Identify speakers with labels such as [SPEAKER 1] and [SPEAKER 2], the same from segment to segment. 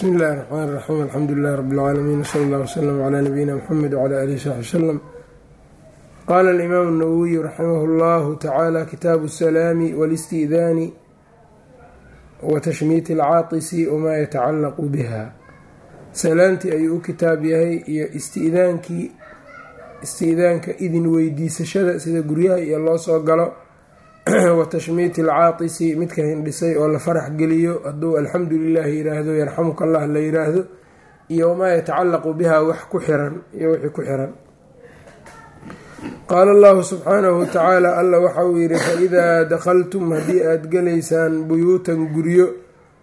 [SPEAKER 1] bsmi اllahi الرxmn الرaxيim alxamdu lilah rb اlcaalamiin wslى اllah wslm clى nabiyina mxamed wclى alihi saxbi wslm qala اlimaamu الnawowiyu raximah اllahu tacaala kitaabu الsalaami wاlisti'daani watashmiiti اlcaaqisi wma yatacalaqu biha salaamtii ayuu u kitaab yahay iyo istidaankii isti'daanka idin weydiisashada sida guryaha iyo loo soo galo wa tashmiiti alcaatisi midka hindhisay oo la farax geliyo. Hadduu alxamdu lilaahi yiraahdo yarxamuka allah la yiraahdo iyo wamaa yatacalaqu biha wax ku xiran iyo wixii ku xiran. Qaala allahu subxaanahu watacaala alla waxa uu yidhi faidaa dakhaltum haddii aada gelaysaan buyuutan guryo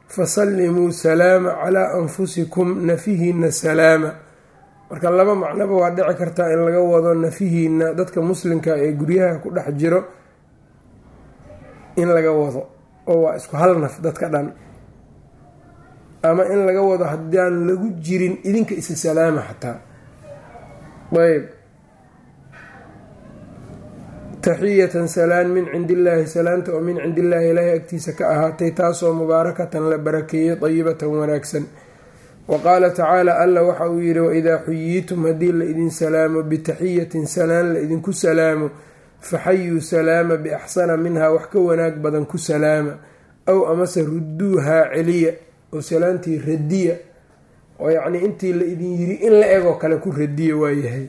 [SPEAKER 1] fasallimuu salaama calaa anfusikum nafihiina salaama. Marka laba macnoba waa dhici kartaa in laga wado nafihiina dadka muslimka ee guryaha ku dhex jiro in laga wado oo waa isku hal naf dadka dhan. Ama in laga wado haddaan lagu jirin idinka isa salaama xataa. Ayb. Taxiyatan salaan min cindi illaahi salaanta oo min cindi illaahi ilaahay agtiisa ka ahaatay taasoo mubaarakatan la barakeeyey dayibatan wanaagsan. Wa qaala tacaala alla waxa uu yidhi waidaa xuyiitum haddii la idin salaamo bitaxiyatin salaan la idinku salaamo faxayuu salaama biaxsana minhaa wax ka wanaag badan ku salaama. aw amase ruduuhaa celiya oo salaantii radiya oo yacnii intii la idin yiri in la egoo kale ku radiya waayahay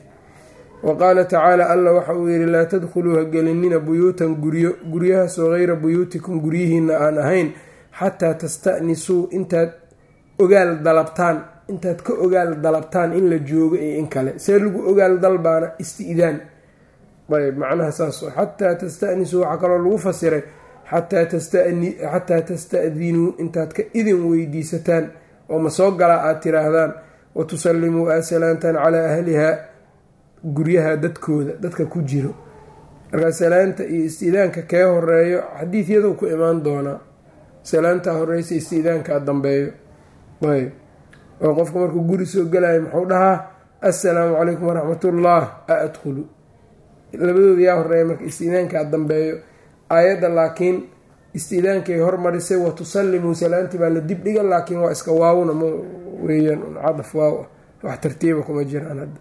[SPEAKER 1] wa qaala tacaala alla waxa uu yidhi laa tadkhuluu ha gelinina buyuutan guryo guryahaasoo hayra buyuutikum guryihiina aan ahayn xataa tasta'nisuu intaad ogaal dalabtaan intaad ka ogaal dalabtaan in la joogo iyo in kale see lagu ogaal dalbaana isti'daan ayb macnaha saas xataa tasta'nisuu waxaa kaloo lagu fasiray xataa tasta'dinuu intaad ka idin weydiisataan oo ma soo galaa aada tiraahdaan wa tusallimuu aad salaantaan calaa ahlihaa guryaha dadkooda dadka ku jiro. Markaa salaanta iyo istiidaanka kee horeeyo xadiidyadu ku imaan doonaa salaantaa horeysa istiidaankaa dambeeyo. Ayb. Oo qofka markuu guri soo galayo muxuu dhahaa assalaamu calaykum waraxmatullah a labadooda yaa horreeya marka istiidaankaa dambeeyo aayadda laakiin istiidaankay hormarisay wa tusallimuu salaantii baa la dib dhiga laakiin waa iska waawna ma weeyaan cadaf waaw ah. Wax tartiiba kuma jiraan hadda.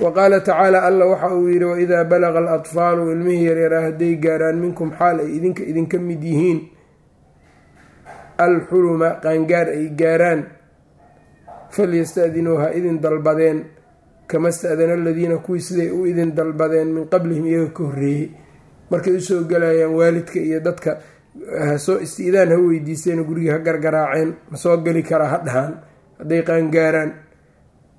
[SPEAKER 1] Wa qaala tacaala alla waxa uu yidhi waidaa balaqa alatfaalu ilmihii yaryaraa hadday gaaraan minkum xaal ay idinka idinka mid yihiin alxuluma qaangaar ay gaaraan falyastadinuu ha idin dalbadeen kama sta-dana aladiina kuwii siday u idin dalbadeen min qablihim iyaga ka horreeyey markay u soo galayaan waalidka iyo dadka hasoo istiidaan ha weydiisteen gurigii ha gargaraaceen ma soo geli karaa ha dhahaan hadday qaangaaraan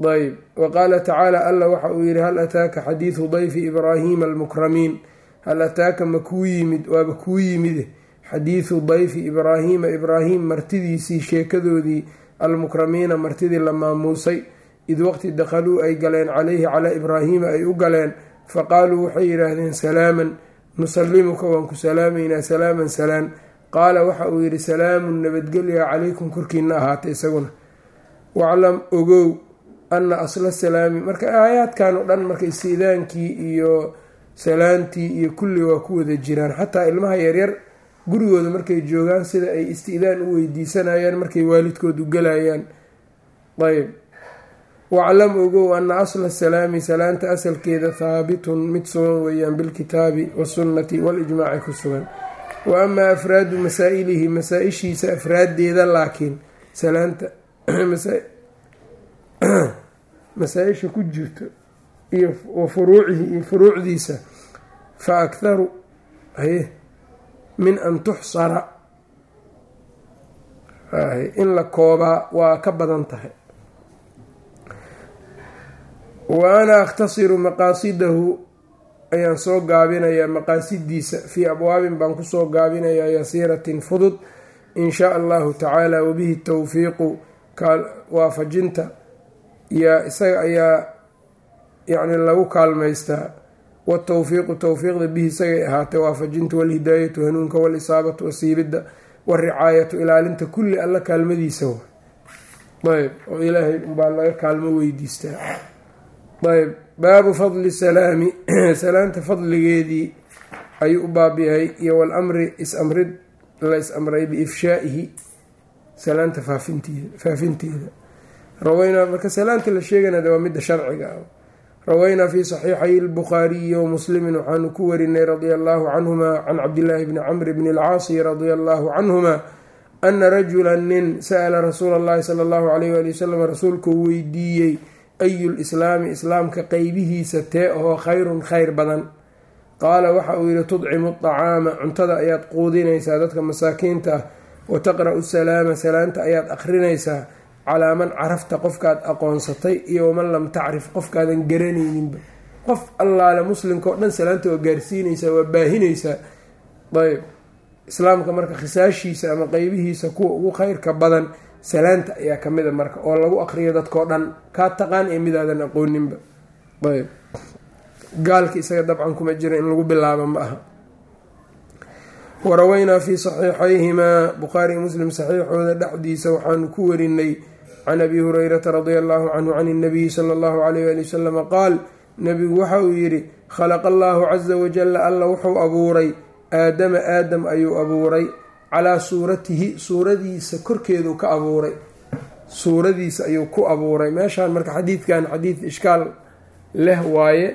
[SPEAKER 1] ayb wa qaala tacaala alla waxa uu yidhi hal ataaka xadiidu dayfi ibraahiima almukramiin hal ataaka ma kuu yimid waaba kuu yimide xadiidu dayfi ibraahiima ibraahim martidiisii sheekadoodii almukramiina martidii la maamuusay id waqti dakhaluu ay galeen calayhi calaa ibraahiima ay u galeen faqaaluu waxay yidhaahdeen salaaman nusallimuka waan ku salaamaynaa salaaman salaan qaala waxa uu yidhi salaamun nabadgelya calaykum korkiina ahaatay isaguna. Waclam ogow anna asla salaami. Marka aayaadkan oo dhan marka istiidaankii iyo salaantii iyo kulli waa ku wada jiraan. Xataa ilmaha yaryar gurigooda markay joogaan sida ay istiidaan u weydiisanayaan markay waalidkoodu galayaan. Ayb waclam ogow ana asla salaami salaanta asalkeeda haabitun mid sugan weeyaan bilkitaabi wasunnati walijmaaci ku sugan wa amaa afraadu masaa-ilihi masaa-ishiisa afraaddeeda laakiin salaanta masaa-isha ku jirto iyo wa iyo furuucdiisa fa akharu haye min an tuxsara in la koobaa waa ka badan tahay wa ana akhtasiru maqaasidahu ayaan soo gaabinayaa maqaasidiisa fii abwaabin baan ku soo gaabinayaa yasiiratin fudud in shaa allahu tacaala wabihi towfiiqu waafajinta. Yaa isaga ayaa yacni lagu kaalmaystaa watowfiiqu towfiiqda bihi isagay ahaatay waafajinta walhidaayatu hanuunka walisaabatu wasiibidda waricaayatu ilaalinta kulli alla kaalmadiisa. Ayb oo ilaahay unbaa laga kaalmo weydiistaa ayb baabu fadli salaami. Salaanta fadligeedii ayuu u baab yahay iyo walamri is-amrid la is-amray biifshaa'ihi salaanta faafinteeda rawaynaa marka salaanta la sheegana de waa midda sharciga. Ah rawaynaa fi saxiixay lbukhaariyi wamuslimin waxaanu ku warinay radia allahu canhuma can cabdillaahi bni camr bni alcaasi radia allahu canhuma ana rajula nin sa'ala rasuula allahi sala allahu alayh wali wasalam rasuulkuu weydiiyey ayu lislaami islaamka qeybihiisa tee oo khayrun khayr badan qaala waxa uu yihi tudcimu acaama cuntada ayaad quudinaysaa dadka masaakiinta ah wa taqra'u salaama salaanta ayaad akhrinaysaa calaa man carafta qofkaad aqoonsatay iyo waman lam tacrif qofkaadan garanayninba qof allaale muslimka oo dhan salaanta waa gaarsiinaysaa waa baahinaysaa ayb islaamka marka khisaashiisa ama qeybihiisa kuwa ugu kheyrka badan salaanta ayaa ka mid a marka oo lagu aqriyo dadkao dhan kaa taqaan ee midaadan aqooninba. Ayb. Gaalka isaga dabcan kuma jira in lagu bilaabo ma aha. Waraweynaa fii saxiixayhimaa bukhaari muslim saxiixooda dhexdiisa waxaanu ku warinay can abi hurayrata radia allahu canhu can inabiyi sala allahu alayh ali wasalama qaal nebigu waxa uu yidhi khalaqa allahu casa wajalla alla wuxuu abuuray aadama aadam ayuu abuuray calaa suuratihi suuradiisa korkeedu ka abuuray. Suuradiisa ayuu ku abuuray. Meeshaan marka xadiidkan xadiid ishkaal leh waaye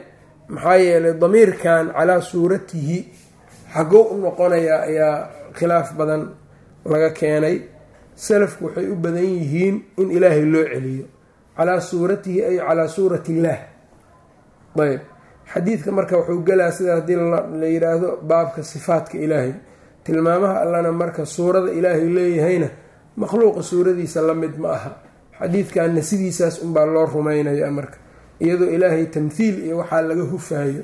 [SPEAKER 1] maxaa yeelay damiirkan calaa suuratihi xagoo u noqonayaa ayaa khilaaf badan laga keenay. Salafku waxay u badan yihiin in ilaahay loo celiyo. Calaa suuratihi ay calaa suurati illaah ayb. Xadiidka marka wuxuu gelaa sida haddii la yidhaahdo baabka sifaatka ilaahay tilmaamaha allana marka suurada ilaahay leeyahayna makhluuqa suuradiisa la mid ma aha. Xadiidkanna sidiisaas unbaa loo rumaynaya marka iyadoo ilaahay tamthiil iyo waxaa laga hufaayo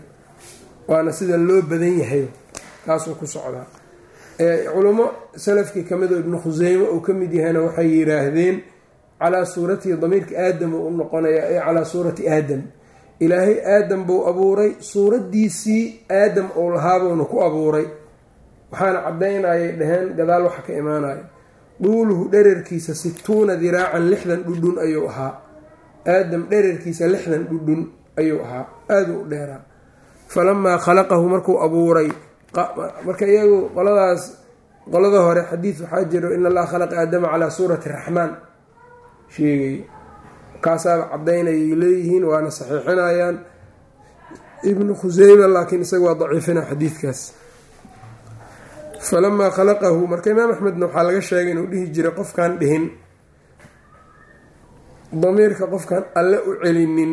[SPEAKER 1] waana sida loo badan yahay kaasuu ku socdaa. Culummo salafkii ka mid oo ibnu khuseyme uu ka mid yahayna waxay yidhaahdeen calaa suuratihi damiirka aadam uu u noqonaya ee calaa suurati aadam. Ilaahay aadam buu abuuray suuradiisii aadam uu lahaabuuna ku abuuray waxaana caddaynayay dhaheen gadaal waxa ka imaanaya duuluhu dherarkiisa situuna diraacan lixdan dhudhun ayuu ahaa. Aadam dherarkiisa lixdan dhudhun ayuu ahaa. Aada u dheeraa falamaa khalaqahu markuu abuuray marka iyagu qoladaas qolada hore xadiid waxaa jiro in allaha khalaqa aadama calaa suurati raxmaan. Sheegay. Kaasaaba cadaynayay leeyihiin waana saxiixinayaan. Ibnu khuseyma laakiin isaga waa daciifina xadiidkaas falamaa khalaqahu marka imaam axmedna waxaa laga sheegay inuu dhihi jiray qofkaan dhihin. Damiirka qofkaan alle u celinin.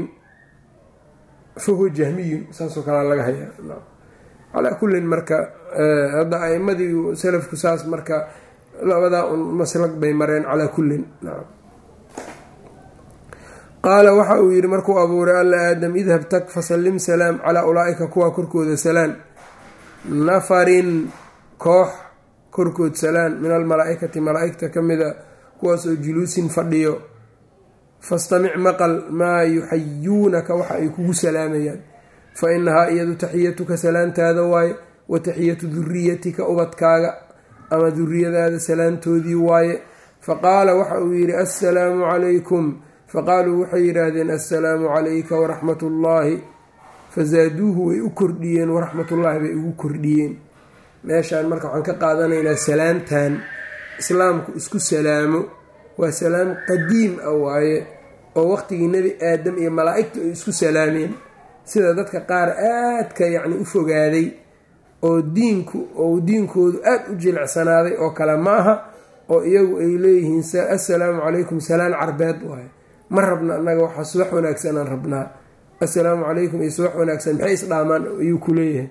[SPEAKER 1] Fahuwa jahmiyun saasoo kalea laga hayaa. Calaa kullin marka hadda aimadii salafku saas marka labadaa un maslag bay mareen calaa kullin. Qaala waxa uu yidhi markuu abuuray alla aadam idhab tag fasallim salaam calaa ulaa-ika kuwaa korkooda salaan nafarin koox korkood salaan min almalaa-ikati malaa-igta ka mida kuwaasoo juluusin fadhiyo. Fastamic maqal maa yuxayuunaka waxa ay kugu salaamayaan fa inahaa iyadu taxiyatuka salaantaada waaye wa taxiyatu duriyatika ubadkaaga ama duriyadaada salaantoodii waaye. Faqaala waxa uu yidhi assalaamu calaykum. Faqaaluu waxay yidhaahdeen assalaamu calayka waraxmat ullaahi fasaaduuhu way u kordhiyeen waraxmatullaahi bay ugu kordhiyeen meeshaan marka waxaan ka qaadanaynaa salaamtan islaamku isku salaamo. Waa salaam qadiim ah waaye oo waqtigii nebi aadam iyo malaa-igta ay isku salaameen. Sida dadka qaar aadka yacni u fogaaday oo diinku oo diinkoodu aada u jilicsanaaday oo kale ma aha oo iyagu ay leeyihiin assalaamu calaykum salaan carbeed waaye. Ma rabna annaga waxaa subax wanaagsanaan rabnaa. Assalaamu calaykum iyo subax wanaagsan maxay isdhaamaan ayuu ku leeyahay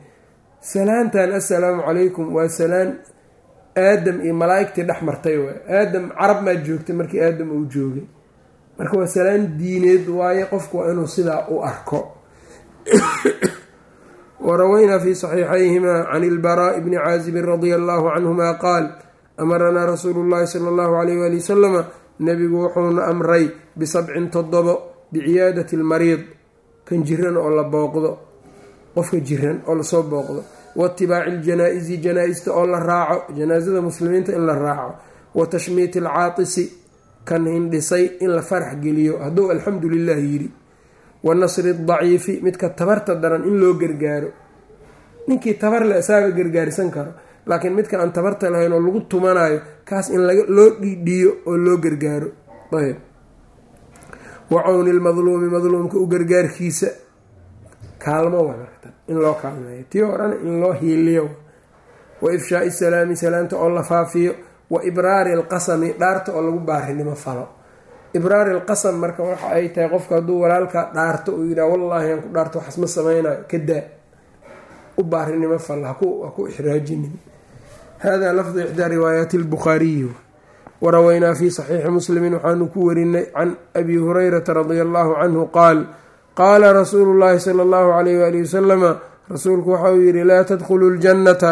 [SPEAKER 1] salaantan assalaamu calaykum. Waa salaan aadam iyo malaa-igtii dhex martay waay. Aadam carab maa joogtay markii aadam uu joogay. Marka waa salaan diineed waaye qofku waa inuu sidaa u arko. Warawaynaa fi saxiixayhima can ilbaraa'i bni caazibin radia allahu canhuma qaal amaranaa rasuulu llahi sala allahu alayh waali wasalama nebigu wuxuuna amray bisabcin toddobo biciyaadati almariid. Kan jiran oo la booqdo qofka jiran oo la soo booqdo. Waitibaaci janaa-ista oo la raaco janaasada muslimiinta in la raaco. Wa tashmiiti alcaatisi kan hindhisay in la farax geliyo hadduu alxamdu lilah yidhi. Wa nasri daciifi midka tabarta daran in loo gargaaro. Ninkii tabar le isaaba gargaarsan karo laakiin midka aan tabarta lahayn oo lagu tumanayo kaas in loo dhiidhiyo oo loo gargaaro. Ayb wa cawni lmadluumi madluumka u gargaarkiisa kaalmo marka in loo kaalmeeyo. Tii horena in loo hiiliyo wa ifshaai salaami salaamta oo la faafiyo wa ibraari alqasami dhaarta oo lagu baarinimo falo. Ibraari alqasam marka waxa ay tahay qofka hadduu walaalkaa dhaarto uu yidhaha wallaahi aan ku dhaarto waxaas ma sameynayo kadaa u baarinimo fal ha ku ixraajinin. Hada lafdu ixdaa riwaayaati lbukhaariyi waraweynaa fi saxiixi muslimin waxaanu ku warinay can abi hurayrata radia allahu canhu qaal qaala rasuulu llahi sala allahu alayh waali wasalama rasuulku waxa uu yihi laa tadkhuluu ljannata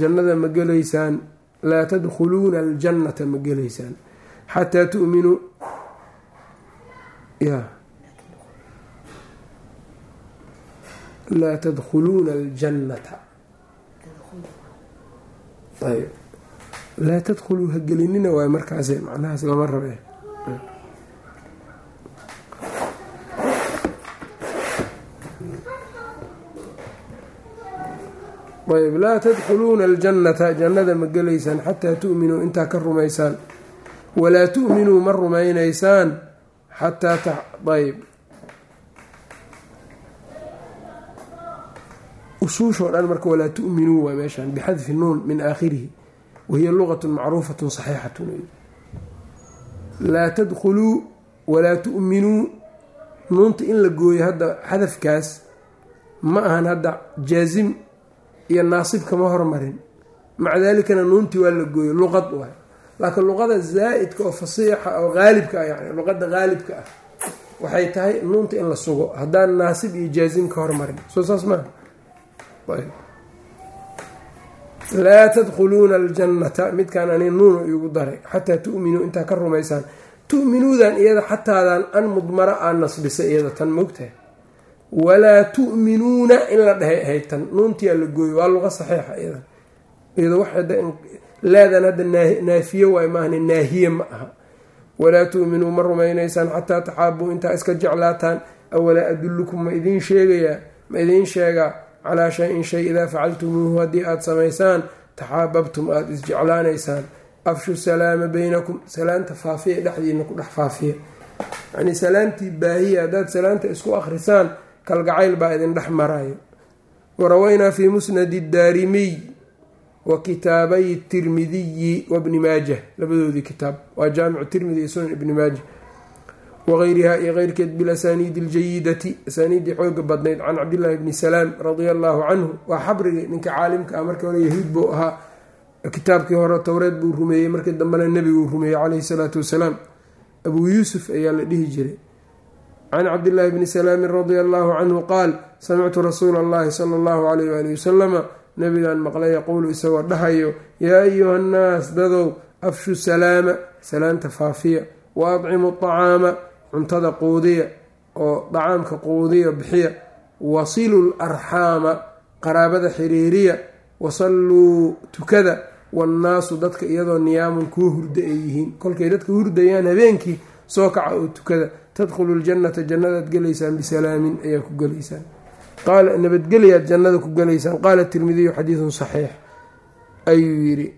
[SPEAKER 1] jannada ma gelaysaan. Laa tadkhuluuna aljannata ma gelaysaan. Xataa tuminuu. Laa tadkhuluuna aljannata. Laa tadkhuluu ha gelinina waay markaase macnahaas lama rabe ayb laa tadkhuluuna aljannata jannada ma gelaysaan xataa tu'minuu intaa ka rumaysaan. Walaa tu'minuu ma rumaynaysaan xataa ayb usuushoo dhan marka walaa tu'minuu waa meeshaan bixadfi nuun min aakhirihi wahiya luqatu macruufatun saxiixatun. Laa tadkhuluu walaa tu'minuu nuunta in la gooyo hadda xadafkaas ma ahan hadda jaasim iyo naasib kama hormarin. Maca daalikana nuuntii waa la gooyo luqad waay laakiin luqada zaa'idka oo fasiixa oo qaalibka ah yani luqada qaalibka ah waxay tahay nuunta in la sugo. Haddaan naasib iyo jaasim ka hormarin. Soo saas maaha laa tadkhuluuna aljannata midkaan ani nuunu igu daray xataa tu'minuu intaa ka rumaysaan. Tu'minuudan iyada xataadan an mudmara aa nasbisa iyada tan moogtahay walaa tu'minuuna in la dhahay. Ahayd tan nuuntiyaa la gooyo waa luqa saxiixa iyadan iyada wax laadan hadda naafiye waay maahne naahiye ma aha. Walaa tu'minuu ma rumaynaysaan xataa taxaabuu intaa iska jeclaataan. Awalaa adullukum ma idiin sheegayaa ma idiin sheegaa calaa shay-in shay idaa facaltumuuhu haddii aada samaysaan taxaababtum aada isjeclaanaysaan afshu salaama baynakum. Salaanta faafiya dhexdiina ku dhex faafiya. Yacnii salaantii baahiya haddaad salaanta isku akhrisaan kalgacayl baa idin dhex marayo waraweynaa fii musnadi daarimiy wa kitaabay tirmidiyi wabni maajah. Labadoodii kitaab. Waa jaamicu tirmidi iyo sunan ibni maajah. Wagayriha iyo keyrkeed bilasaniidi aljayidati asaaniiddii xooga badnayd can cabdillaahi bni salaam radia allaahu canhu. Waa xabrigii ninka caalimka ah. Markii hore yahuud buu ahaa. Kitaabkii hore towreed buu rumeeyey. Markii dambena nebiguu rumeeyey caleyhi salaatu wasalaam. Abuu yuusuf ayaa la dhihi jiray can cabdillaahi bni salaamin radia allaahu canhu qaal samictu rasuula allahi sala allahu alayh waali wasalama nabigaan maqlay yaquulu isagoo dhahayo yaa ayuha nnaas dadow afshu salaama salaanta faafiya wa adcimu acaama cuntada quudiya oo dacaamka quudiya bixiya wasilu larxaama qaraabada xiriiriya wasalluu tukada wannaasu dadka iyadoo niyaamun kuwa hurda ay yihiin kolkay dadka hurdayaan habeenkii soo kaca oo tukada tadkhulu ljannata jannadaad gelaysaan bisalaamin ayaa ku gelaysaan. Qaala nabadgelyaad jannada ku gelaysaan. Qaala tirmidiyu xadiidun saxiix. Ayuu yidhi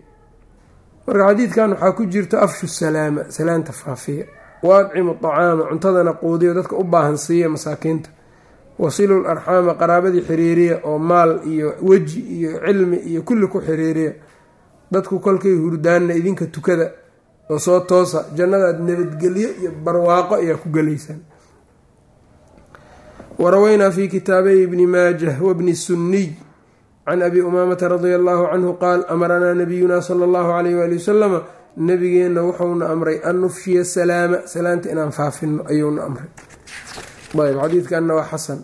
[SPEAKER 1] marka xadiidkan waxaa ku jirta afshu salaama salaanta faafiya. Wa adcimu acaama cuntadana quudiyo dadka u baahan siiya masaakiinta. Wasilu larxaama qaraabadii xiriiriya oo maal iyo weji iyo cilmi iyo kulli ku xiriiriya. Dadku kolkay hurdaanna idinka tukada oo soo toosa jannadaad nabadgelyo iyo barwaaqo ayaa ku gelaysaan waraweynaa fi kitaabay ibni maajah wabni sunniy can abi umaamata radia allahu canhu qaal amaranaa nabiyuna sala allahu alayh waali wasalama nabigeenna wuxuuna amray an nufshiya salaama salaanta inaan faafino ayuuna amray. Ayb xadiidkanna waa xasan.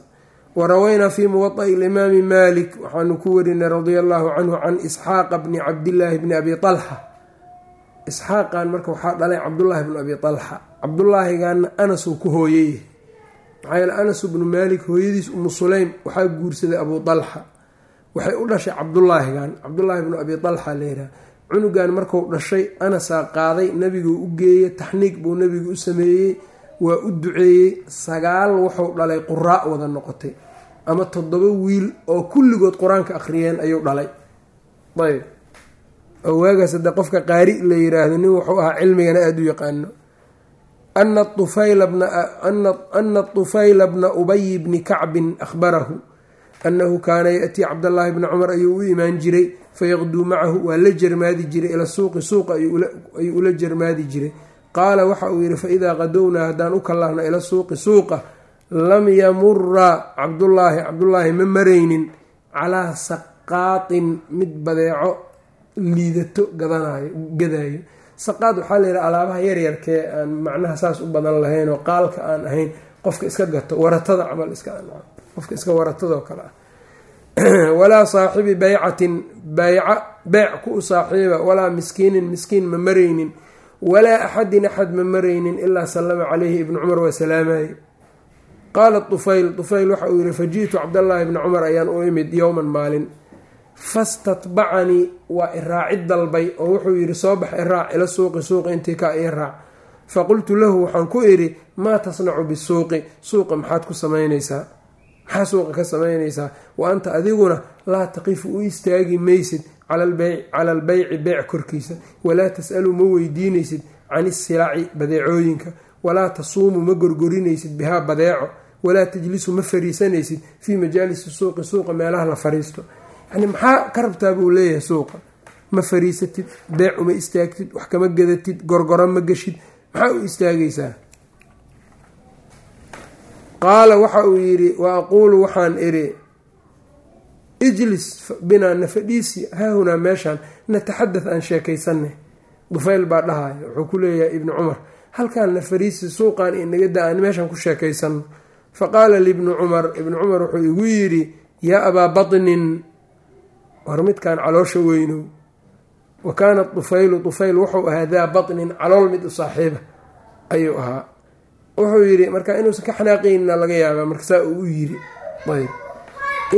[SPEAKER 1] Waraweynaa fi muwaطa'i limaami malik waxaanu ku warinay radia allahu canhu can isxaaqa bni cabdillaahi bni abi alxa isxaaqan marka waxaa dhalay cabdullaahi bnu abi alxa cabdulaahigaana anasuu ku hooyay. Maxaa yeele anas bnu maalik hooyadiis umu sulaym waxaa guursaday abuu alxa waxay u dhashay cabdulaahigan cabdulaahi bnu abi alxa layidhaha cunugan marku dhashay anasaa qaaday nebiguu u geeyey taxniig buu nebigu u sameeyey waa u duceeyey sagaal wuxuu dhalay quraa wada noqotay. Ama toddoba wiil oo kulligood qur'aanka akhriyeen ayuu dhalay. Ayb oo waagaas hadda qofka qaari la yiraahdo nin wuxuu ahaa cilmigana aada u yaqaano. Ana طufayla bna ubay bni kacbin ahbarahu annahu kaana yaأtii cabdallaahi bna cumar ayuu u imaan jiray fayaqduu macahu waa la jermaadi jiray ila suuqi suuqa ayuu ula jermaadi jiray. Qaala waxa uu yihi faidaa qadownaa haddaan u kallahno ila suuqi suuqa lam yamura cabdullaahi cabdullaahi ma maraynin calaa saqaatin mid badeeco liidato gadanayo gadaayo saqaad waxaa la yidhaha alaabaha yaryarkee aan macnaha saas u badan lahayn oo qaalka aan ahayn qofka iska gato waratada camal qofka iska waratadoo kale ah. Walaa saaxibi baycatin bayca beyc ku u saaxiiba walaa miskiinin miskiin ma maraynin. Walaa axadin axad ma maraynin ilaa sallama caleyhi ibnu cumar waa salaamaye qaala tufayl tufayl waxa uu yihi faji'tu cabdallaahi bni cumar ayaan u imid yowman maalin fastatbacanii waa iraacid dalbay oo wuxuu yidhi soo bax iraac ila suuqi suuqi intii ka ii raac faqultu lahu waxaan ku idhi maa tasnacu bisuuqi? Suuqa maxaad ku samaynaysaa? Maxaa suuqa ka samaynaysaa? Wa anta adiguna laa taqifu u istaagi maysid cala albeyci beyc korkiisa. Walaa tas'alu ma weydiinaysid can isilaci badeecooyinka. Walaa tasuumu ma gorgorinaysid bihaa badeeco. Walaa tajlisu ma fariisanaysid fii majaalisi suuqi suuqa meelaha la fariisto yani maxaa ka rabtaa buu leeyahay suuqa? Ma fariisatid beec uma istaagtid wax kama gadatid gorgoro ma geshid maxaa u istaagaysaa? Qaala waxa uu yidhi wa aquulu waxaan idhi ijlis binaa na fadhiisi haahunaa meeshaan nataxadad aan sheekaysanay dufayl baa dhahaya wuxuu ku leeyahay ibni cumar halkaan na fariisi suuqaan inaga da aan meeshaan ku sheekaysano faqaala libni cumar ibni cumar wuxuu igu yidhi yaa abaa batnin war midkaan caloosha weynow wa kaana tufaylu tufayl wuxuu ahaa daa batnin calool mid saaxiiba ayuu ahaa. Wuxuu yidhi marka inuusan ka xanaaqaynina laga yaabaa marka saa uu u yiri ayb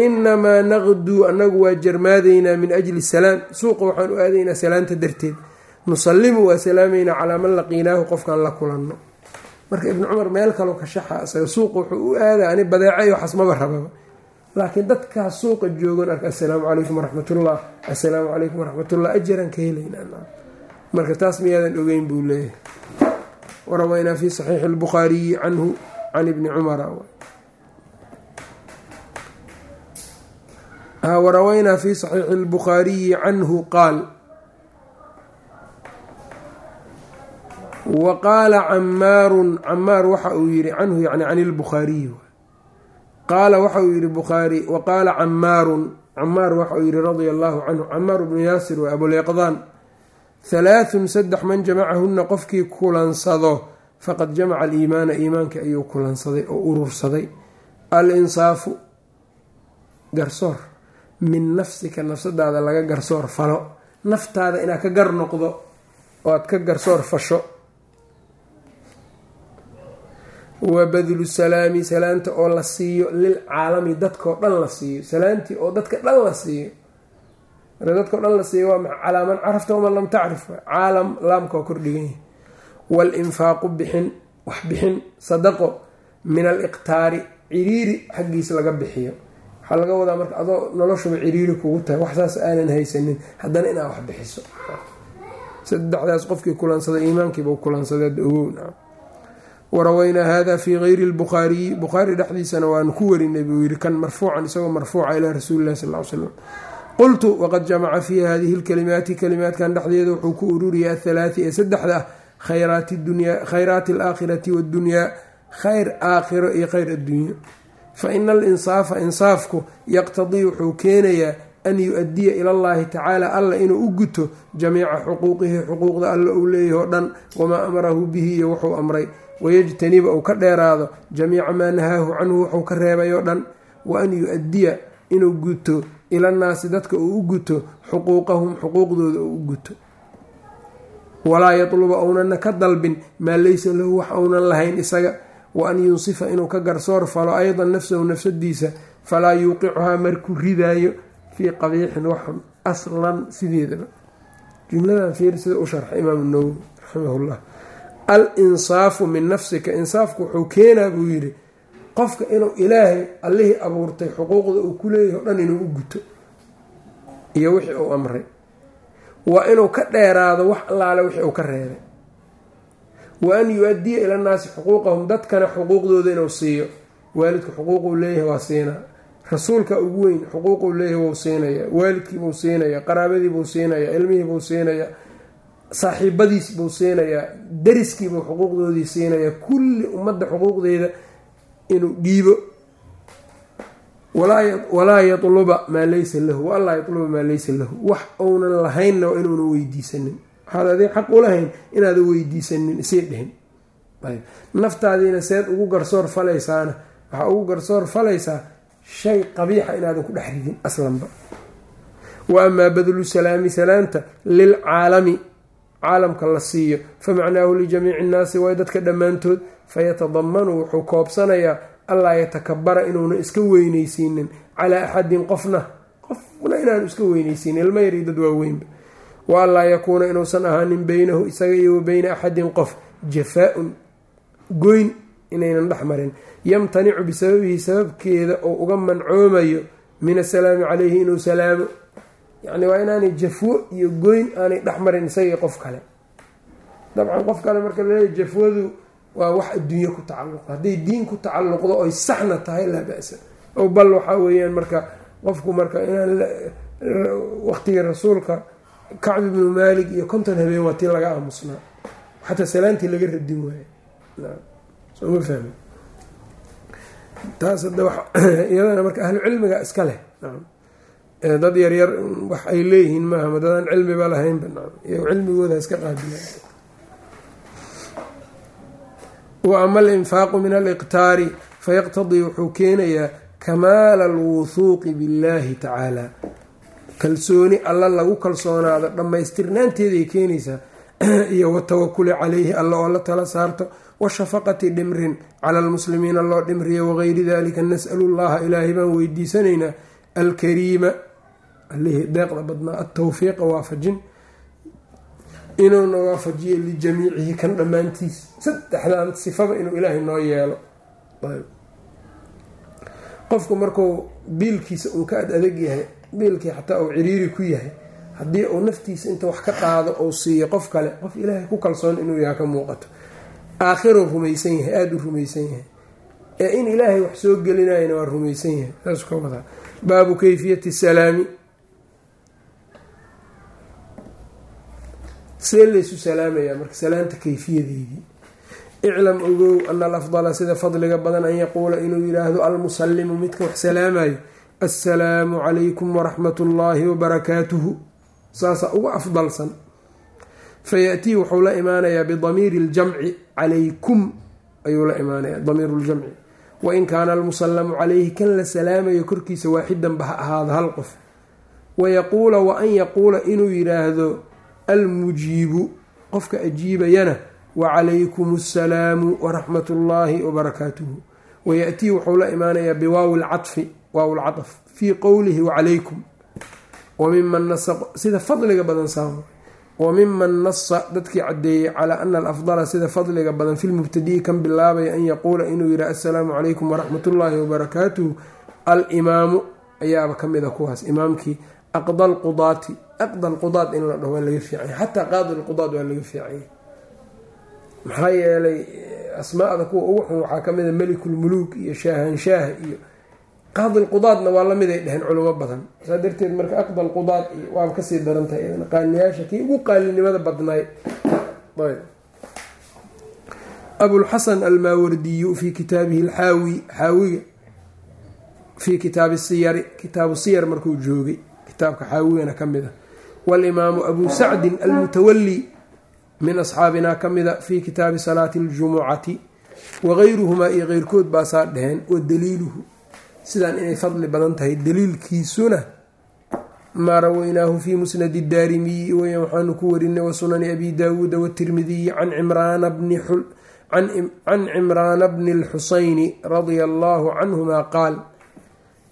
[SPEAKER 1] inamaa naqduu annagu waa jarmaadaynaa min ajli salaam. Suuqa waxaan u aadaynaa salaamta darteed. Nusallimu waa salaamaynaa calaa man laqiinaahu qofkaan la kulanno. Marka ibni cumar meel kaloo ka shaxa isaga suuqa wuxuu u aadaa ani badeeca iyo waxaas maba rababa laakiin dadkaas suuqa joogan arka assalaamu calaykum waraxmatullah assalaamu calaykum waraxmatullah ajaran ka helaynaa marka taas miyaadan ogeyn buu leeyahay. Warawaynaa fi saxiixi lbukhaariyi canhu can ibni cumara warawaynaa fi saxiixi lbukhaariyi canhu qaal. Wa qaala camaarun camaar waxa uu yihi canhu yani can lbukhaariyi qaala waxa uu yihi bukhaari wa qaala camaarun camaar waxa uu yihi radia allahu canhu camaar bnu yaasir waa abulyaqdaan halaathun saddex man jamacahunna qofkii kulansado faqad jamaca aliimaana iimaanka ayuu kulansaday oo urursaday. Al-insaafu garsoor. Min nafsika nafsadaada laga garsoor falo. Naftaada inaad ka gar noqdo oo aad ka garsoor fasho wa badlu salaami salaanta oo la siiyo lil caalami dadkao dhan la siiyo. Salaantii oo dadka dhan la siiyo. Dadkao dhan la siiyo waa maa calaa man carafta waman lam tacrif. Caalam laamka oo kordhigan yahay. Waal-infaaqu bixin wax bixin sadaqo min aliqtaari ciriiri xaggiisa laga bixiyo. Waxaa laga wadaa marka adoo noloshuba ciriiri kugu tahay. Wax saas aanan haysanin haddana inaad wax bixiso. Saddexdaas qofkii kulansaday iimaankiiba kulansadeed ogown warawaynaa hada fi gayri lbukhaariyi bukhaari dhexdiisana waanu ku warinay buu yidhi kan marfuucan isagoo marfuuca ilaa rasuuli illahi sal l slam qultu waqad jamaca fii hadihi lkalimaati kalimaatkan dhexdeeda wuxuu ku ururiyay athalaati ee saddexda ah khayraati alaakhirati waddunyaa khayr aakhiro iyo khayr adduunyo fa ina alinsaafa insaafku yaqtadii wuxuu keenayaa an yu-adiya ilallahi tacaala alla inuu u guto jamiica xuquuqihi xuquuqda alla uu leeyahy o dhan wamaa amarahu bihi iyo wuxuu amray. Wayajtaniba uu ka dheeraado jamiica maa nahaahu canhu wuxuu ka reebay oo dhan wa an yu-adiya inuu guto ilannaasi dadka uu u guto xuquuqahum xuquuqdooda uu u guto. Walaa yatluba ownana ka dalbin maa laysa lahu wax ounan lahayn isaga. Wa an yunsifa inuu ka garsoor falo aydan nafsahu nafsadiisa falaa yuuqicuhaa markuu ridaayo fii qabiixin waxun aslan sideedaba. Jumladan fiir sida u sharxay imaamu nawowi raximahullah. Al insaafu min nafsika insaafku wuxuu keenaa buu yidhi qofka inuu ilaahay allihii abuurtay xuquuqda uu ku leeyahay o dhan inuu u guto iyo wixii uu amray. Waa inuu ka dheeraado wax allaale wixii uu ka reebay. Wa an yu-adiya ila nnaasi xuquuqahum dadkana xuquuqdooda inuu siiyo. Waalidku xuquuquu leeyahay waa siinaa rasuulka ugu weyn xuquuquu leeyahay wuu siinaya waalidkiibuu siinaya qaraabadiibuu siinaya ilmihiibuu siinaya saaxiibadiis buu siinayaa dariskiibuu xuquuqdoodii siinaya kulli ummadda xuquuqdeeda inuu dhiibo. Walaa yatluba maa laysa lahu walaa yatluba maa laysa lahu. Wax uunan lahaynna inuuna weydiisanin. Waxaad adig xaq ulahayn inaadan weydiisanin isay dhihin. Naftaadiina seed ugu garsoor falaysaana waxaa ugu garsoor falaysaa shay qabiixa inaadan ku dhex ridin aslanba wa amaa badlu salaami salaanta lilcaalami caalamka la siiyo. Famacnaahu lijamiici innaasi waay dadka dhammaantood fayatadamanu wuxuu koobsanayaa allaa yatakabara inuuna iska weyneysiinin calaa axadin qofna qofna inaanu iska weyneysiinin ilma yari dad waaweynba wa anlaa yakuuna inuusan ahaanin beynahu isaga iyo wa beyna axadin qof jafaa-un goyn inaynan dhex marin. Yamtanicu bisababihi sababkeeda oo uga mancoomayo min asalaami caleyhi inuu salaamo. Yacni waa inaanay jafwo iyo goyn aanay dhex marin isagii qof kale. Dabcan qof kale marka laleeya jafwadu waa wax adduunye ku tacalluqda. Hadday diin ku tacalluqdo oy saxna tahay laa ba-sa. Oo bal waxaa weeyaan marka qofku marka inaan waqtigii rasuulka kacb ibnu maalik iyo konton habeen waa tii laga aamusnaa. Xataa salaantii laga radin waaye soma fahmi. Taas hadda iyadana marka ahlu cilmiga iska leh. Dad yaryar wax ay leeyihiin maaha ma dadaan cilmiba lahaynba. Iyago cilmigooda iska qaadiya wa ama alinfaaqu min aliqtaari fayaqtadii wuxuu keenayaa kamaala alwuhuuqi billahi tacaala kalsooni alla lagu kalsoonaado dhammaystirnaanteeday keenaysaa iyo watawakuli calayhi alla oo la tala saarto washafaqati dhimrin cala almuslimiina loo dhimriyo wagayri dalika nas'alu llaha ilaahay baan weydiisanaynaa alkariima allihii deeqda badnaa altawfiiqa waafajin inuuna waafajiyo lijamiicihi kan dhammaantiis saddexdan sifaba inuu ilaahay noo yeelo. Qofku markuu biilkiisa uu ka ad adag yahay biilkii xataa uu ciriiri ku yahay haddii uu naftiisa inta wax ka qaado ou siiyo qof kale qof ilaahay ku kalsoon inuu yaha ka muuqato aakhiruu rumaysan yahay aada u rumaysan yahay. Ee in ilaahay wax soo gelinayana waa rumaysan yahay. Saasuu ka wadaa baabu kayfiyati salaami. See laysu salaamayaa marka salaanta kayfiyadeedii? Iclam ogow ana alafdala sida fadliga badan an yaquula inuu yidhaahdo almusalimu midka wax salaamayo assalaamu calaykum waraxmat ullaahi wabarakaatuhu saasa ugu afdalsan fayatii wuxuu la imaanayaa bidamiiri ljamci calaykum ayuu la imaanaya damiiru ljamci wain kaana almusallamu calayhi kan la salaamayo korkiisa waaxidanba ha ahaado hal qof wayaquula wa an yaquula inuu yidhaahdo almujiibu qofka ajiibayana wacalaykum assalaamu waraxmat ullaahi wabarakaatuhu wayatii wuxuu la imaanayaa biwaawi lcadfi waaw lcadf fii qowlihi wacalaykum wamiman nasa sida fadliga badan saamo wamiman nasa dadkii caddeeyey calaa ana alafdala sida fadliga badan filmubtadi'i kan bilaabaya an yaquula inuu yidhaha assalaamu calaykum waraxmat ullaahi wabarakaatuhu alimaamu ayaaba ka mid a kuwaas imaamkii aqda lqudaati aqda lqudaad in la dhaho waa laga fiicanya xataa qaadi lqudaad waa laga fiicanya maxaa yeelay asmaada kuwa ugu xun waxaa ka mida melikulmuluuk iyo shaahanshaah iyo qaadi lqudaadna waa lamiday dheheen culimo badan. Saa darteed marka aqda lqudaad iyo ka sii iyadana qaaniyaasha kii ugu qaalinimada badnaay abulxasan almaawardiyu fi kitaabihi alxaawi xaawiga fii kitaabi siyari kitaabu siyar markuu joogay kitaabka xaawigana ka mid a walimaamu abu sacdin almutawali min asxaabina ka mida fii kitaabi salaati aljumucati wagayruhumaa iyo keyrkood baasaa dheheen wa daliiluhu sidaan inay fadli badan tahay daliilkiisuna maa rawaynaahu fii musnadi daarimiyi weya waxaanu ku warinay wa sunani abi daawuuda watirmidiyi can cimraana bni lxusayni radia allaahu canhuma qaal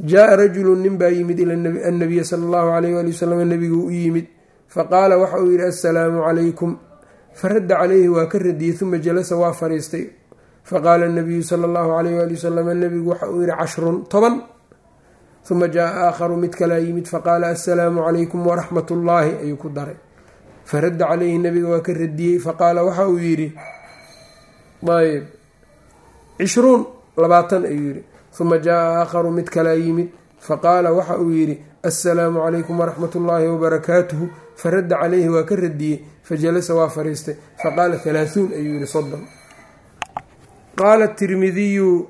[SPEAKER 1] jaa rajulu nin baa yimid ila annabiya sala allahu alayh waali wasalam nebiguu u yimid faqaala waxa uu yidhi assalaamu calaykum faradda calayhi waa ka radiyey uma jalasa waa fariistay faqaala nabiyu sala allahu alayh waali wasalam nebigu waxa uu yihi cashrun toban uma jaa aakharu mid kalaa yimid faqaala assalaamu calaykum waraxmat ullaahi ayuu ku daray. faradda caleyhi nabiga waa ka radiyey faqaala waxa uu yidhi ayb cishruun labaatan ayuu yidhi. huma jaa aakharu mid kalaa yimid faqaala waxa uu yidhi assalaamu calaykum waraxmat ullaahi wabarakaatuhu faradda caleyhi waa ka radiyey fajalasa waa fariistay faqaala halaahuun ayuu yihi soddon qaala tirmidiyu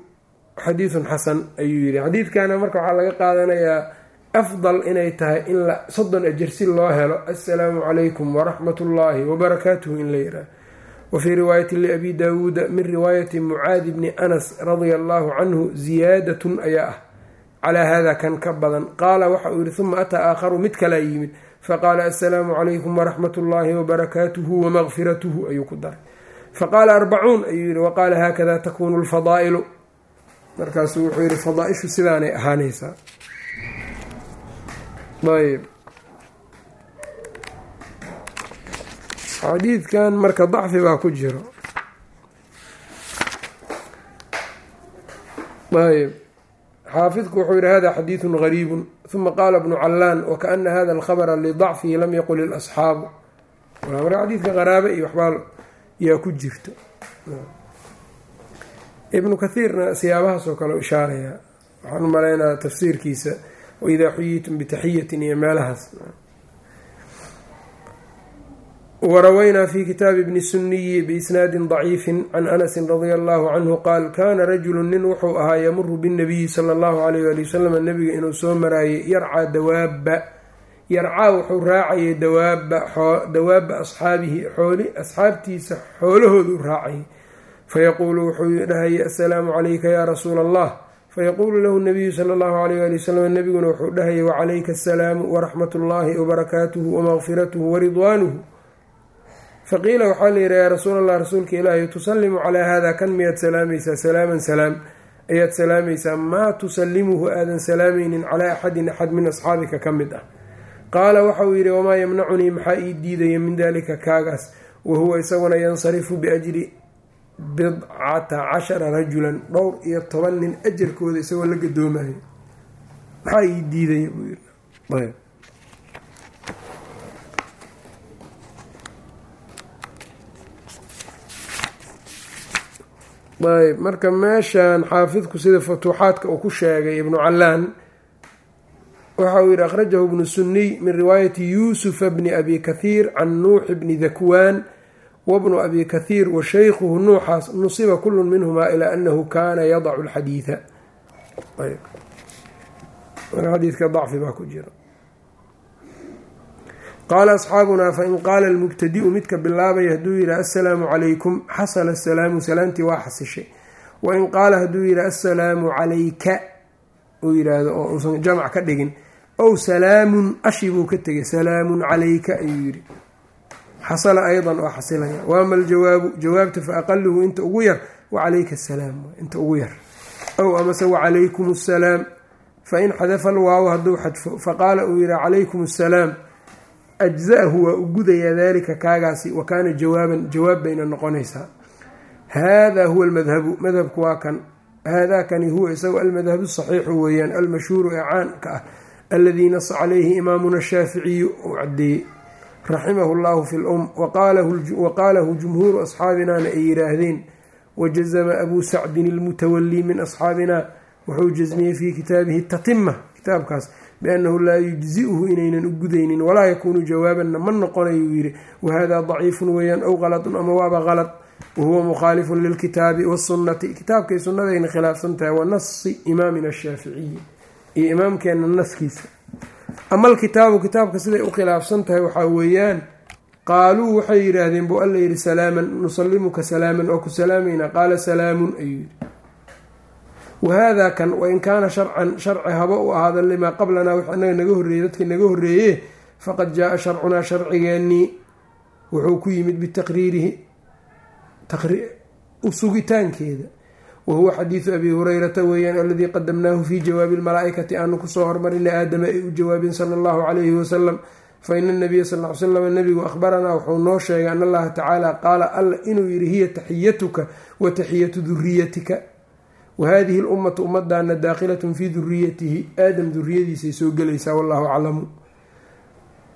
[SPEAKER 1] xadiidun xasan ayuu yihi xadiidkana marka waxaa laga qaadanayaa afdal inay tahay in soddon ajar si loo helo assalaamu calaykum waraxmat ullaahi wabarakaatuhu in la yihaaho wa fii riwaayati liabi daawuuda min riwaayati mucaadi bni anas radia allaahu canhu ziyaadatun ayaa ah. Calaa hada kan ka badan. Qaala waxa uu yihi uma ataa aakharu mid kalaa yimid. Faqaala assalaamu calaykum waraxmat ullaahi wabarakaatuhu wamaqfiratuhu ayuu ku daray faqaala arbacuun ayuu yihi waqaala haakada takuunu lfadaa'ilu markaasuu wuxuu yihi fadaaishu sidaanay ahaanaysaa. Ayb xadiidkan marka dacfi baa ku jiro. Ayb xaafidku wuxuu yihi hada xadiidun gariibu uma qaala bnu callaan wakaana hada alkhabra lidacfihi lam yaqul ilasxaabu marka xadiidka qaraabe iyo waxbaa yaa ku jirto. Ibnu kathiirna siyaabahaasoo kale ishaaraya waxaan u malaynaa tafsiirkiisa waidaa xuyitum bitaxiyatin iyo meelahaas. Warawaynaa fi kitaabi bni suniyi biisnaadin daciifin can anasin radia allahu canhu qaal kaana rajulu nin wuxuu ahaa yamuru binabiyi sala allahu alayh ali wasalam nabiga inuu soo maraayay yarcaa dawaaba yarcaa wuxuu raacayay dawaaba dawaaba asxaabihi asxaabtiisa xoolahoodu raacayay. Fayaquulu wuxuu dhahayay assalaamu calayka yaa rasuula allah fayaquulu lahu nabiyu sala allahu alayh ali wasalam nabiguna wuxuu dhahayay wacalayka assalaamu waraxmat ullaahi wabarakaatuhu wamaqfiratuhu waridwaanuhu faqiila waxaa layidhi yaa rasuul allah rasuulka ilaahi tusalimu calaa hada kan miyaad salaamaysaa salaaman salaam. Ayaad salaamaysaa maa tusalimuhu aadan salaamaynin calaa axadin axad min asxaabika ka mid ah qaala waxa uu yidhi wamaa yamnacunii maxaa ii diidaya min dalika kaagaas? Wahuwa isaguna yansarifu biajri bidcata cashara rajulan dhowr iyo toban nin ajarkooda isagoo la gadoomayo maxaa ii diidaya buu yidhi? Ayb. Marka meeshan xaafidku sida futuuxaadka uu ku sheegay ibnu callaan waxa uu yidhi akhrajahu ibnu suniy min riwaayati yuusufa bni abi kathiir can nuuxi bni dakwaan wabnu abi kathiir wa shaykhuhu nuuxaas nusiba kullu minhumaa ilaa anahu kaana yadacu lxadiida qaala asxaabunaa fain qaala almubtadi'u midka bilaabaya hadduu yidhaha assalaamu calaykum xasala asalaamu salaamtii waa xasishay. Wain qaala hadduu yidhaha assalaamu calayka uu yidhaahdo oo uusan jamac ka dhigin ow salaamun ashi buu ka tegay salaamun calayka ayuu yidhi. Xasala aydan waa xasilaya. Waama aljawaabu jawaabta fa aqaluhu inta ugu yar wacalayka asalaam inta ugu yar. Ow amase wacalaykum assalaam fain xadafa alwaawo hadduu xadfo faqaala uu yidhaha calaykum assalaam ajza-hu waa u gudayaa dalika kaagaasi wa kaana jawaaban jawaab bayna noqonaysaa hada huwa almadhabu madhabku waa kan. Haadaa kani huwa isagu almadhabu saxiixu weeyaan almashhuuru ee caanka ah aladii nasa calayhi imaamuna shaaficiyu uu cadeeyey raximahu llahu fi lum waqaalahu jumhuuru asxaabinaana ay yidhaahdeen wajazama abuu sacdin ilmutawalii min asxaabina wuxuu jasmiyey fii kitaabihi tatima kitaabkaas biannahu laa yujzi'uhu inaynan u gudaynin walaa yakuunu jawaabanna ma noqonayuu yidhi wahada daciifun weeyaan ow qaladun ama waaba qalad wahuwa mukhaalifun lilkitaabi wasunnati kitaabkay sunnadayna khilaafsan tahay wa nasi imaamina ashaaficiyi iyo imaamkeena naskiisa. Ama alkitaabu kitaabka siday u khilaafsan tahay waxaa weeyaan qaaluu waxay yidhaahdeen buu alla yidhi salaaman nusalimuka salaaman oo ku salaamaynaa qaala salaamun ayuu yidhi. Wahada kan wain kaana sharcan sharci haba u ahaada limaa qablanaa wix anaga naga horreeyey dadkii naga horreeye faqad jaa-a sharcunaa sharcigeennii wuxuu ku yimid bitaqriirihi sugitaankeeda wahuwa xadiidu abi hurayrata weeyaan aladii qadamnaahu fii jawaabi lmalaa-ikati aanu ku soo hormarinay aadama ay u jawaabeen sala allahu calayhi wasalam fa ina nabiya sal ly slam nabigu ahbaranaa wuxuu noo sheegay an allaha tacaala qaala alla inuu yidhi hiya taxiyatuka wa taxiyatu duriyatika wahadihi lummatu ummadaana daakhilatun fii duriyatihi aadam duriyadiisay soo gelaysaa wallahu aclamu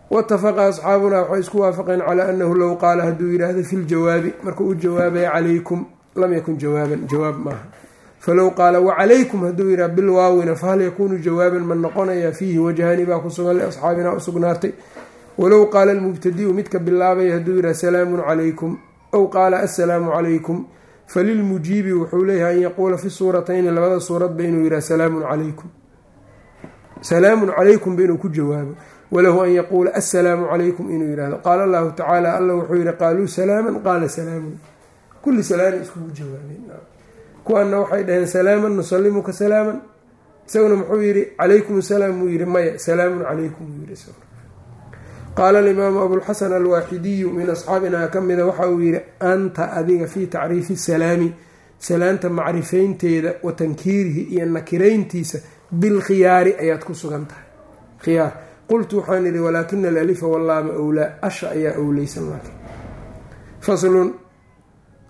[SPEAKER 1] waitafaqa asxaabunaa waxay isku waafaqeen calaa annahu low qaala hadduu yidhaahdo fi ljawaabi markuu u jawaabaya calaykum lam yakun jawaaban jawaab maaha. Falow qaala wacalaykum hadduu yidhaha bilwaawina fahal yakuunu jawaaban? Ma noqonayaa fiihi wajhani baa ku sugan liasxaabinaa u sugnaatay. Walow qaala almubtadiu midka bilaabaya hadduu yidhaha salaamun calaykum. Ow qaala assalaamu calaykum. Falilmujiibi wuxuu leeyahay an yaquula fi suuratayni labada suuradba inuu yidhaha salaamun calaykum. Salaamun calaykumba inuu ku jawaabo. Walahu an yaquula assalaamu calaykum inuu yihahdo qaala allahu tacaala alla wuxuu yihi qaaluu salaaman qaala salaamun kulli salaana iskugu jawaabeen kuwaana waxay dhaheen salaaman nusalimuka salaaman. Isaguna muxuu yihi calaykum salaam uu yihi maya salaamun calaykum uu yihi qaala alimaamu abulxasan alwaaxidiyu min asxaabina ka mida waxa uu yihi anta adiga fii tacriifi salaami salaanta macrifaynteeda wa tankiirihi iyo nakirayntiisa bilkhiyaari ayaad ku sugan tahay. Khiyaar. Qultu waxaan idhi walaakina alalifa wallaama owlaa asha ayaa owleysan laakiin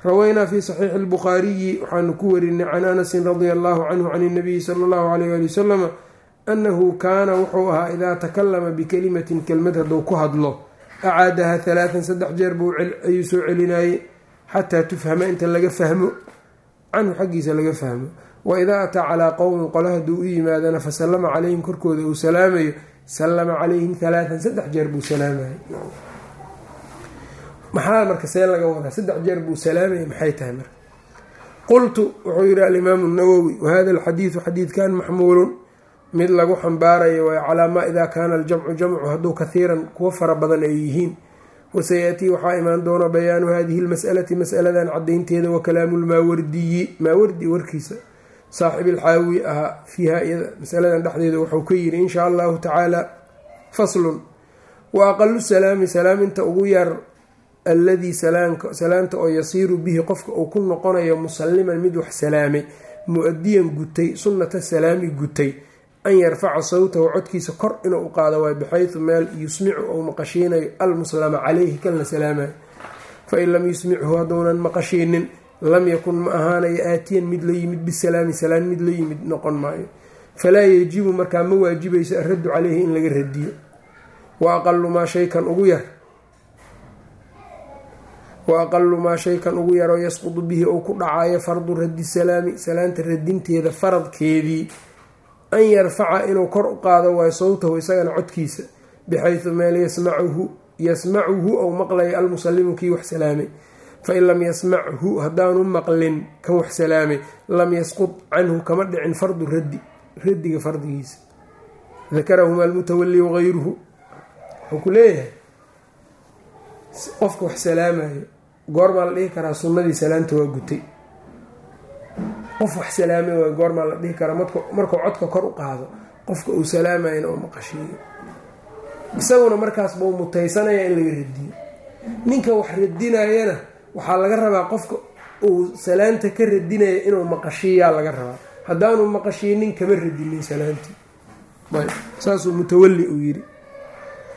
[SPEAKER 1] rawaynaa fi saxiixi lbukhaariyi waxaanu ku warinay can anasin radia allahu canhu can inabiyi sala allahu alayh ali wasalama annahu kaana wuxuu ahaa idaa takalama bikalimatin kelmad hadduu ku hadlo acaadaha halaatan saddex jeer buu ayuu soo celinayey xataa tufhama inta laga fahmo canhu xaggiisa laga fahmo. Wa idaa ataa calaa qowmin qole hadduu u yimaadana fasallama calayhim korkooda uu salaamayo sallama calayhim halaatan saddex jeer buu salaamayay maxaa marka see laga wadaa? Saddex jeer buu salaamaya maxay tahay marka? Qultu wuxuu yihi alimaamu nawowi wahada alxadiidu xadiidkan maxmuulun mid lagu xambaarayo waay calaa maa idaa kaana aljamcu jamcu hadduu kahiiran kuwo fara badan ay yihiin. Wasayatii waxaa imaan doona bayaanu hadihi lmas'alati mas'aladan cadaynteeda wa kalaamu lmaawardiyi maawardi warkiisa saaxib ilxaawi ahaa fiiha iyada masaladan dhexdeeda wuxuu ka yiri in shaa allahu tacaala faslun wa aqalu salaami salaaminta ugu yar alladii salaanta oo yasiiru bihi qofka uu ku noqonayo musaliman mid wax salaamay mu'adiyan gutay sunnata salaami gutay an yarfaca sawtahu codkiisa kor inuu u qaado waay bixaytu meel yusmicu ou maqashiinayo almuslama caleyhi kan la salaamayo fain lam yusmichu hadduunan maqashiinin lam yakun ma ahaanayo aatiyan mid la yimid bisalaami salaan mid la yimid noqon maayo. Falaa yajibu markaa ma waajibayso araddu caleyhi in laga radiyo. Wa aqalu maa shaykan ugu yar wa aqalu maa shaykan ugu yaroo yasqudu bihi ou ku dhacayo fardu raddi salaami salaanta radinteeda faradkeedii an yarfaca inuu kor u qaado waayo sawtahu isagana codkiisa bixaysu meel yasmacuhu yasmacuhu ou maqlayo almusalimu kii wax salaamay. Fain lam yasmachu haddaanu maqlin kan wax salaamay lam yasqud canhu kama dhicin fardu raddi raddiga fardigiisa. Dakarahuma almutawali wagayruhu wuxuu ku leeyahay qofka wax salaamayo goormaa la dhihi karaa sunnadii salaanta waa gutay. Qof wax salaamay waay goormaa la dhihi karaa markuu codka kor u qaado qofka uu salaamayana oo maqashiiyo. Isaguna markaas buu mutaysanaya in laga radiyo. Ninka wax radinayana waxaa laga rabaa qofka uu salaanta ka radinaya inuu maqashiiyaa laga rabaa. Haddaanu maqashiinin kama radinin salaantii. Saasuu mutawali uu yiri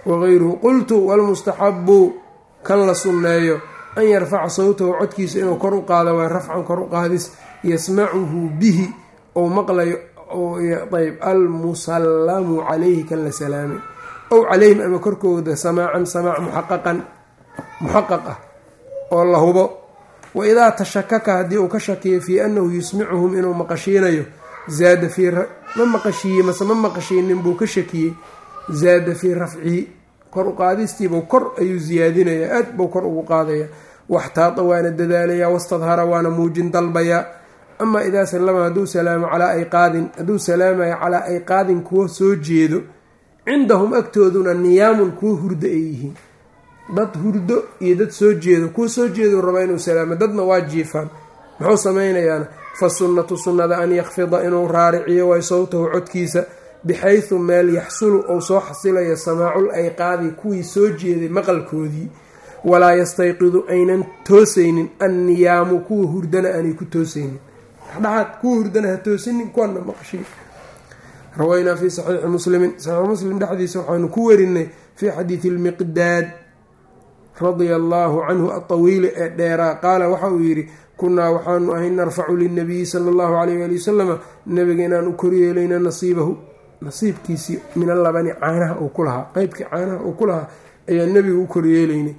[SPEAKER 1] wagayruhu qultu walmustaxabu kan la sunneeyo an yarfaca sawtahu codkiisa inuu kor u qaado waa rafcan kor u qaadis yasmacuhu bihi ou maqlayo ayb almusallamu calayhi kan la salaamay ow calayhim ama korkooda samaacan samaac muxaqaqan muxaqaq ah oo la hubo. Wa idaa tashakaka haddii uu ka shakiyo fii annahu yusmicuhum inuu maqashiinayo zaada fii ma maqashiiye mase ma maqashiinin buu ka shakiyey zaada fii rafcihi kor u qaadistiibuu kor ayuu siyaadinayaa aad buu kor ugu qaadayaa waxtaada waana dadaalayaa wastadhara waana muujin dalbayaa amaa idaa sallama hadduu salaamo calaa ayqaadin hadduu salaamayo calaa ayqaadin kuwa soo jeedo cindahum agtooduna niyaamun kuwa hurdo ay yihiin. Dad hurdo iyo dad soo jeedo kuwa soo jeedu raba inuu salaamo dadna waa jiifaan. Muxuu samaynayaana? Fa sunnatu sunnada an yakfida inuu raariciyo way sawtahu codkiisa bixaysu meel yaxsulu ou soo xasilayo samaacul ayqaadi kuwii soo jeeday maqalkoodii walaa yastayqidu aynan toosaynin anniyaamu kuwa hurdana aanay ku toosaynin. Dhexdhexaad kuwa hurdana ha toosinin kuwana maqashiin rawaynaa fii saxiixi muslimin. Saxiixu muslim dhexdiisa waxaanu ku warinay fii xadiidi lmiqdaad radia allaahu canhu atawiili ee dheeraa. Qaala waxa uu yidhi kunnaa waxaanu ahay narfacu lilnabiyi sala allahu calayh ali wasalama nabiga inaan u koryeelayna nasiibahu. Nasiibkiisii min allabani caanaha uu ku lahaa. Qeybkii caanaha uu ku lahaa ayaa nebiga u koryeelaynay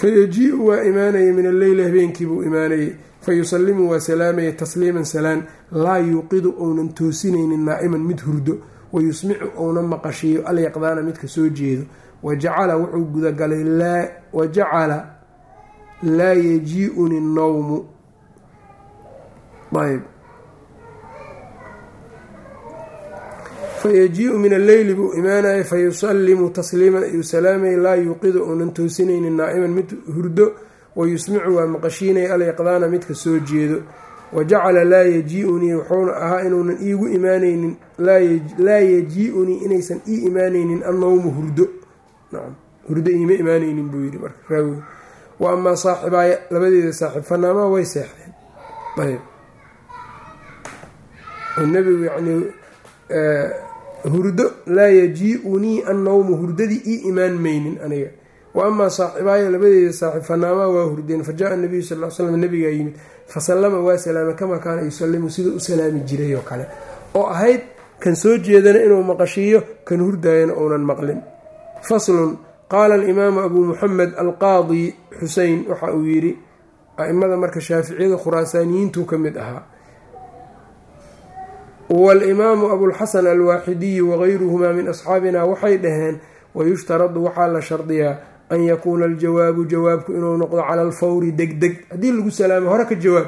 [SPEAKER 1] fayajii-u waa imaanayay min alleyli habeenkiibuu imaanayay fayusalimu waa salaamayay tasliiman salaan laa yuuqidu ounan toosinaynin naa'iman mid hurdo wayusmicu ouna maqashiiyo alyaqdaana midka soo jeedo wajacala wuxuu gudagalay wajacala laa yajii'uni nowmu ayb fayajii-u min alleyli buu imaanayay fayusalimu tasliiman ayuu salaamayay laa yuuqidu ounan toosinaynin naa'iman mid hurdo wayusmicu waa maqashiinaya alyaqdaana midka soo jeedo wajacala laa yaji-unii wuxuuna ahaa inuunan iigu imaanaynin laa yaji-unii inaysan ii imaanaynin annowmu hurdo hurdo iima imaanaynin buu yidhi marka raawi wa amaa saaxibaaya labadeeda saaxiib fanaamaa way seexdeen ayb oo nebigu yacnii hurdo laa yaji-unii annowmu hurdadii ii imaan maynin aniga. Wa amaa saaxibaaya labadeeda saaxiib fanaamaa waa hurdeen. Fa jaa nabiyu sal l slam nabigaa yimid fasallama waa salaamay kamaa kaana yusalimu siduu u salaami jiray oo kale. Oo ahayd kan soo jeedana inuu maqashiiyo kan hurdaayana uunan maqlin. Faslun qaala alimaamu abuu muxamed alqaadi xusein waxa uu yidhi a-imada marka shaaficiyada khuraasaaniyiintuu ka mid ahaa waalimaamu abulxasan alwaaxidiyu wagayruhumaa min asxaabina waxay dhaheen wayushtaradu waxaa la shardiyaa an yakuuna aljawaabu jawaabku inuu noqdo cala alfawri degdeg haddii lagu salaamo hore ka jawaab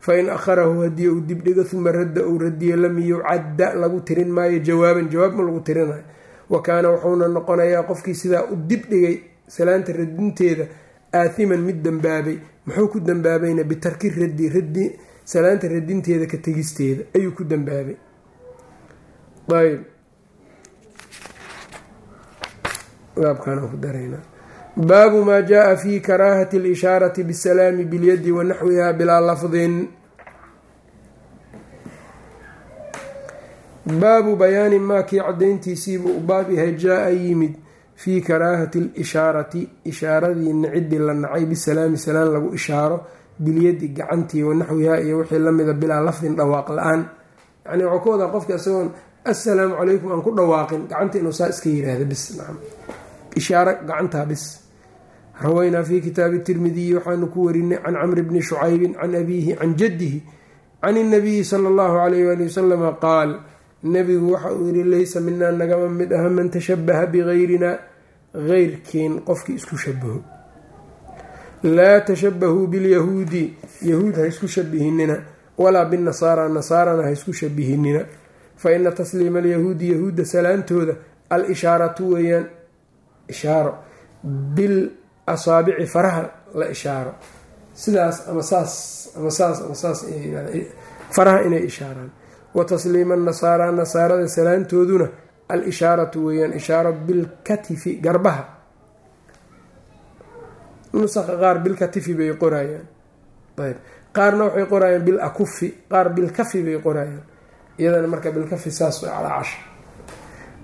[SPEAKER 1] fain akharahu haddii uu dibdhigo uma radda uu radiyo lam yucadda lagu tirin maayo jawaaban jawaab ma lagu tirinayo wa kaana wuxuuna noqonayaa qofkii sidaa u dibdhigay salaanta radinteeda aathiman mid dembaabay muxuu ku dembaabayna bitarki raddi radi salaanta radinteeda ka tegisteeda ayuu ku dembaabay ayb baabu maa jaaa fi karaahati اlishaarati bsalaami bilyadi wanaxwiha bilaa lafdin. Baabu bayaani maa kii u baab yahay jaa-a yimid fii karaahati اlishaarati ishaaradii nacidii la nacay bisalaami salaan lagu ishaaro bilyadi gacantii wanaxwiha iyo wixii lamida bilaa lafdin dhawaaq la'aan. Yani waxuu ka wadaa qofka isagoon assalaamu calaykum aan ku dhawaaqin gacanta inuu saa iska yiraahdo bis. Ishaaro gacantaa bis. Rawaynaa fi kitaabi tirmidiyi waxaanu ku warinay can camri bni shucaybin can abiihi can jaddihi can inabiyi sala allahu alayh waali wasalama qaal nebigu waxa uu yihi laysa minaa nagama mid aha man tashabaha bigayrina geyrkeen qofkii isku shabaho laa tashabahuu bilyahuudi yahuud ha isku shabihinina walaa binasaara nasaarana ha isku shabihinina fa ina tasliima alyahuudi yahuudda salaantooda al-ishaaratu weeyaan ishaaro. Bil asaabici faraha la ishaaro. Sidaas ama saas ama saas ama saas faraha inay ishaaraan. Wa tasliima nasaara nasaarada salaantooduna al-ishaaratu weeyaan ishaaro bilkatifi garbaha nusaqa qaar bilkatifi bay qorayaan. Ayb. Qaarna waxay qorayaan bil akufi qaar bilkafi bay qorayaan. Iyadana marka bilkafi saas calaa casha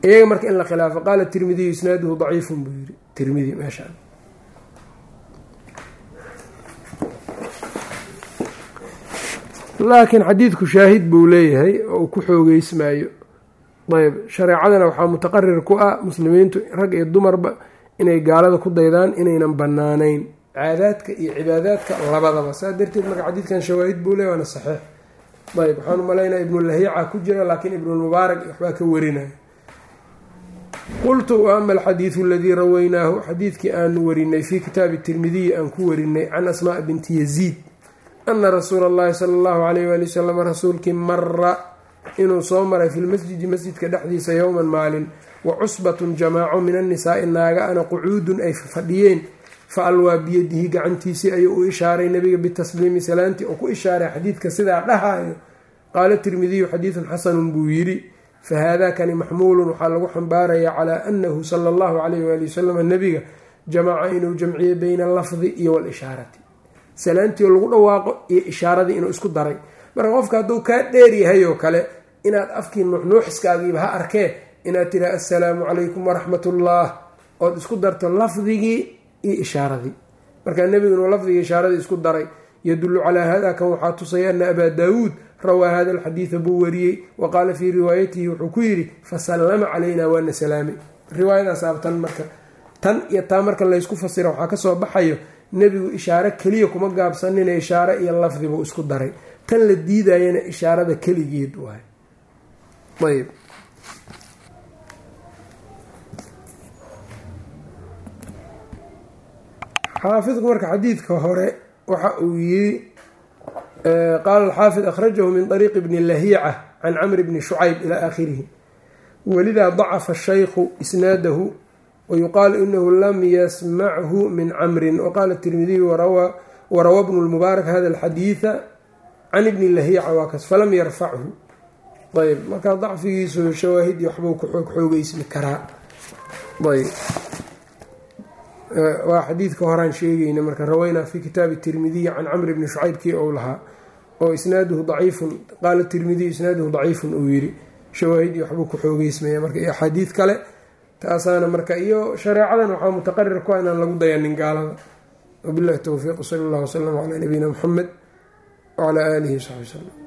[SPEAKER 1] iyaga marka in la khilaafo qaala tirmidiyu isnaaduhu daciifun buu yiri tirmidi meeshaan. Laakiin xadiidku shaahid buu leeyahay oo uu ku xoogeysmaayo. Ayb. Shareecadana waxaa mutaqarir ku ah muslimiintu rag iyo dumarba inay gaalada ku daydaan inaynan banaanayn caadaadka iyo cibaadaadka labadaba. Saa darteed marka xadiidkan shawaahid buu leey waana saxiix. Ayb waxaan umalaynaa ibnulahiica ku jira laakiin ibnulmubaarak waxbaa ka warinaya qultu wa ama alxadiidu aladii rawaynaahu xadiidkii aanu warinay fii kitaabi tirmidiyi aan ku warinay can asmaa binti yaziid. Ana rasuula allahi sala allahu alayh waali wasalam rasuulkii mara inuu soo maray fi lmasjidi masjidka dhexdiisa yowman maalin wa cusbatun jamaaco min annisaai naaga ana qucuudun ay fadhiyeen fa alwaa biyadihi gacantiisii ayuu u ishaaray nabiga bitasliimi salaantii oo ku ishaaray xadiidka sidaa dhahayo qaala tirmidiyu xadiidun xasanun buu yidhi fa haadakani maxmuulun waxaa lagu xambaarayaa calaa annahu sala allahu calayh waali wasalam nabiga jamaca inuu jamciyey bayna allafdi iyo walishaarati salaantii lagu dhawaaqo iyo ishaaradii inuu isku daray. Marka qofka hadduu kaa dheeryahay oo kale inaad afkii nuuxnuuxiskaagiiba ha arkee inaad tiraa assalaamu calaykum waraxmat ullah ood isku darto lafdigii iyo ishaaradii. Markaa nebigu inuu lafdigii ishaaradii isku daray yadulu calaa hada kan waxaa tusaya ana abaa daawuud rawaa hada alxadiida buu wariyey wa qaala fii riwaayatihi wuxuu ku yidhi fasallama calayna waana salaamay riwaayadaas aabtan marka tan iyo taa marka laysku fasira waxaa ka soo baxayo nebigu ishaare keliya kuma gaabsanina ishaare iyo lafdibuu isku daray. Tan la diidayana ishaarada keligeed waay. Ayb xaafidku marka xadiidka hore waxa uu yiri qaala alxaafid akhrajahu min طariiqi bni lahiica can camri bni shucayb ila aakhirihi. Walidaa dacafa shaykhu isnaadahu wayuqaalu inahu lam yasmachu min camrin. Waqaala tirmidiyu warawa bnu lmubaarak hada alxadiida can ibni lahiica waa kas falam yarfachu. Ayb marka dacfigiisu shawaahidii waxbuu ku xoog xoogeysmi karaa. Ayb waa xadiidka horaan sheegayna marka rawaynaa fi kitaabi tirmidiyi can camri bni shucayb kii ou lahaa oo isnaaduhu daciifun qaala tirmidiyu isnaaduhu daciifun uu yiri shawaahidii waxbuu ku xoogeysmaya marka iyo axaadiid kale taasaana marka iyo shareecadan waxaa mutaqarir ku inaan lagu dayanin gaalada. Wabillahi towfiiq sal allah wslam calaa nabiyina muxamed wcalaa aalihi wsaxbi wslm